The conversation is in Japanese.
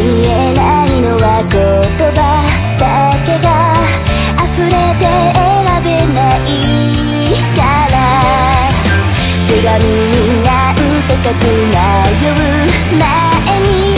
えないのは言葉だけが溢れて選べないから。手紙になんて書く迷う前に